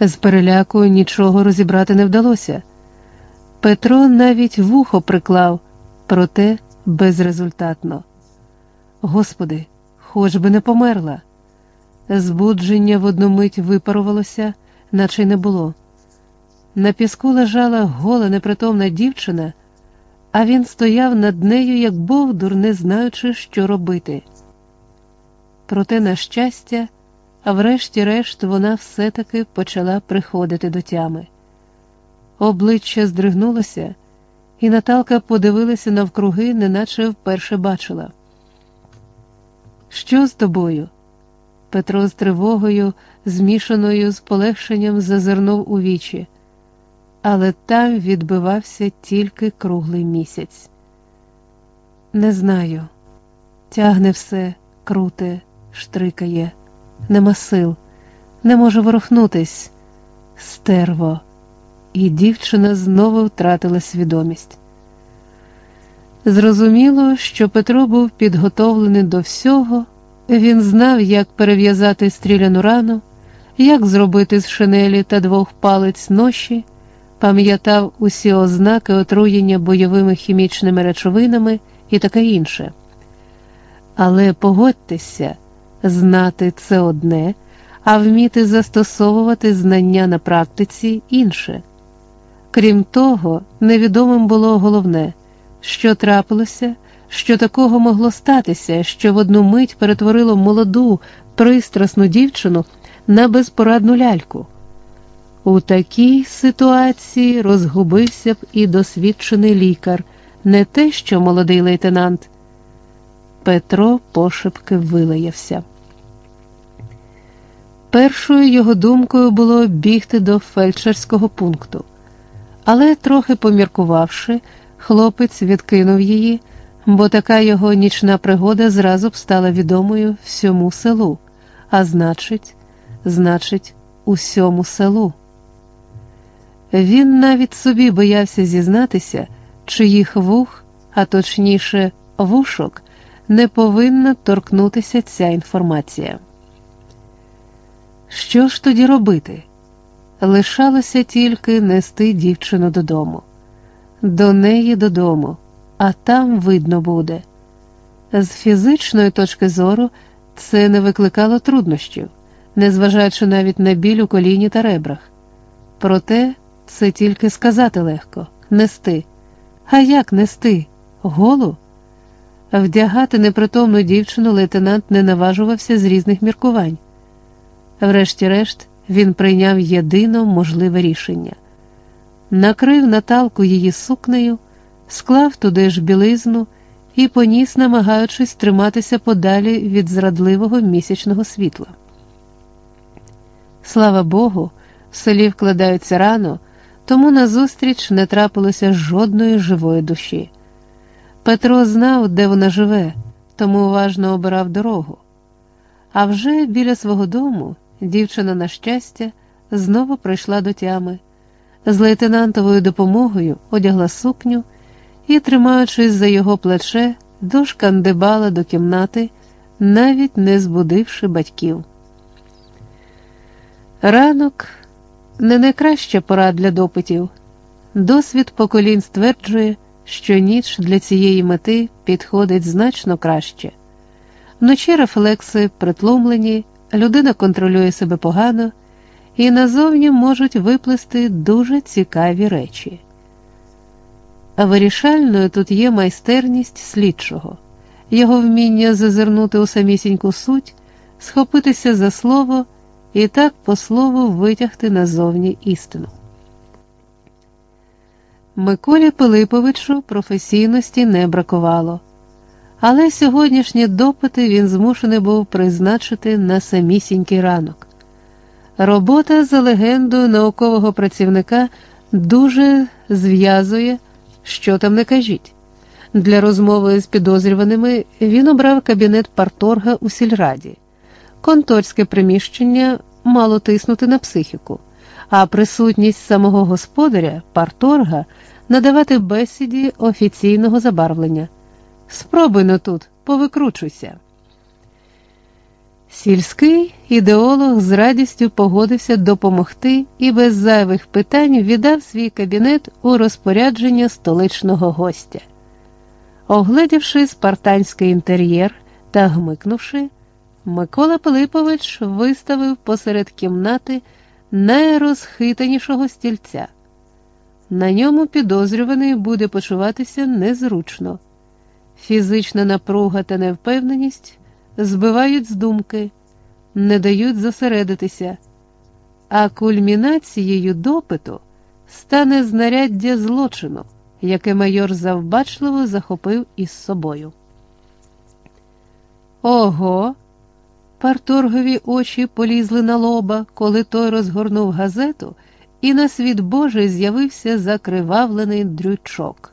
З переляку нічого розібрати не вдалося. Петро навіть вухо приклав, проте безрезультатно. Господи, хоч би не померла. Збудження в одну мить випарувалося, наче й не було. На піску лежала гола непритомна дівчина, а він стояв над нею, як бовдур, не знаючи, що робити. Проте, на щастя, врешті-решт вона все-таки почала приходити до тями. Обличчя здригнулося, і Наталка подивилася навкруги, неначе вперше бачила. Що з тобою? Петро з тривогою, змішаною з полегшенням, зазирнув у вічі, але там відбивався тільки круглий місяць. Не знаю, тягне все, круте, штрикає, нема сил, не можу ворухнутись, стерво, і дівчина знову втратила свідомість. Зрозуміло, що Петро був підготовлений до всього, він знав, як перев'язати стріляну рану, як зробити з шинелі та двох палець ноші, пам'ятав усі ознаки отруєння бойовими хімічними речовинами і таке інше. Але погодьтеся, знати це одне, а вміти застосовувати знання на практиці інше. Крім того, невідомим було головне що трапилося, що такого могло статися, що в одну мить перетворило молоду, пристрасну дівчину на безпорадну ляльку. У такій ситуації розгубився б і досвідчений лікар, не те, що молодий лейтенант. Петро пошепки вилаявся. Першою його думкою було бігти до фельдшерського пункту, але, трохи поміркувавши, Хлопець відкинув її, бо така його нічна пригода зразу б стала відомою всьому селу, а значить, значить, усьому селу. Він навіть собі боявся зізнатися, чиїх вух, а точніше, вушок, не повинна торкнутися ця інформація. Що ж тоді робити? Лишалося тільки нести дівчину додому до неї додому, а там видно буде. З фізичної точки зору це не викликало труднощів, незважаючи навіть на біль у коліні та ребрах. Проте це тільки сказати легко нести. А як нести? Голу? Вдягати непритомну дівчину лейтенант не наважувався з різних міркувань. Врешті-решт, він прийняв єдино можливе рішення накрив Наталку її сукнею, склав туди ж білизну і поніс, намагаючись триматися подалі від зрадливого місячного світла. Слава Богу, в селі вкладаються рано, тому назустріч не трапилося жодної живої душі. Петро знав, де вона живе, тому уважно обирав дорогу. А вже біля свого дому дівчина, на щастя, знову прийшла до тями з лейтенантовою допомогою одягла сукню і, тримаючись за його плече, дошкандибала до кімнати, навіть не збудивши батьків. Ранок не найкраща пора для допитів. Досвід поколінь стверджує, що ніч для цієї мети підходить значно краще. Вночі рефлекси притломлені, людина контролює себе погано і назовні можуть виплести дуже цікаві речі. А вирішальною тут є майстерність слідчого, його вміння зазирнути у самісіньку суть, схопитися за слово і так по слову витягти назовні істину. Миколі Пилиповичу професійності не бракувало, але сьогоднішні допити він змушений був призначити на самісінький ранок. Робота за легендою наукового працівника дуже зв'язує, що там не кажіть. Для розмови з підозрюваними він обрав кабінет парторга у сільраді. Конторське приміщення мало тиснути на психіку, а присутність самого господаря, парторга, надавати бесіді офіційного забарвлення. Спробуй но тут, повикручуйся. Сільський ідеолог з радістю погодився допомогти і без зайвих питань віддав свій кабінет у розпорядження столичного гостя. Оглядівши спартанський інтер'єр та гмикнувши, Микола Пилипович виставив посеред кімнати найрозхитанішого стільця. На ньому підозрюваний буде почуватися незручно. Фізична напруга та невпевненість збивають з думки, не дають зосередитися, а кульмінацією допиту стане знаряддя злочину, яке майор завбачливо захопив із собою. Ого! Парторгові очі полізли на лоба, коли той розгорнув газету, і на світ Божий з'явився закривавлений дрючок.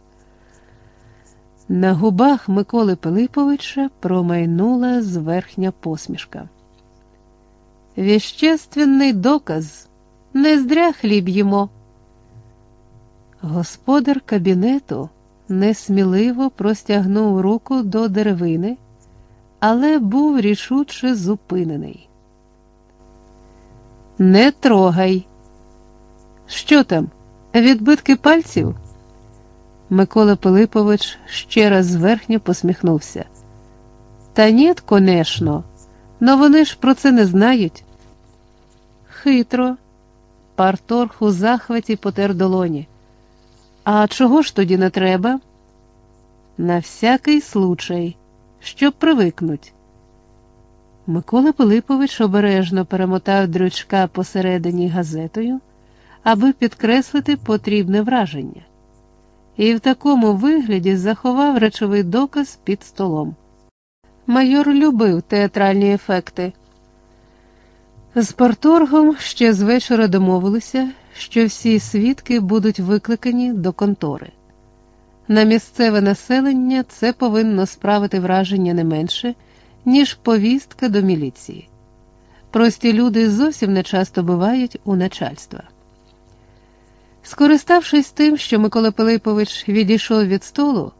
На губах Миколи Пилиповича промайнула зверхня посмішка. Віщественний доказ не здря хліб їмо. Господар кабінету несміливо простягнув руку до деревини, але був рішуче зупинений. Не трогай. Що там? Відбитки пальців? Микола Пилипович ще раз зверхньо посміхнувся. Та ні, конечно, но вони ж про це не знають. Хитро, парторг у захваті потер долоні. А чого ж тоді не треба? На всякий случай, щоб привикнуть. Микола Пилипович обережно перемотав дрючка посередині газетою, аби підкреслити потрібне враження і в такому вигляді заховав речовий доказ під столом. Майор любив театральні ефекти. З порторгом ще з вечора домовилися, що всі свідки будуть викликані до контори. На місцеве населення це повинно справити враження не менше, ніж повістка до міліції. Прості люди зовсім не часто бувають у начальства. Скориставшись тим, що Микола Пилипович відійшов від столу,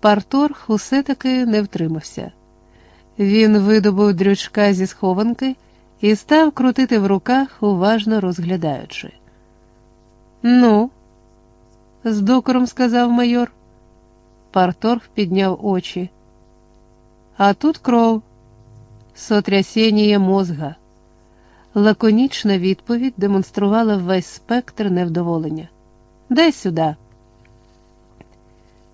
парторг усе таки не втримався. Він видобув дрючка зі схованки і став крутити в руках, уважно розглядаючи. Ну, з докором сказав майор. Парторг підняв очі. А тут кров, сотрясіння мозга. Лаконічна відповідь демонструвала весь спектр невдоволення. Дай сюди.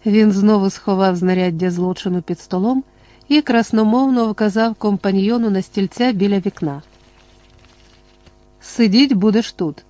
Він знову сховав знаряддя злочину під столом і красномовно вказав компаньйону на стільця біля вікна. Сидіть будеш тут.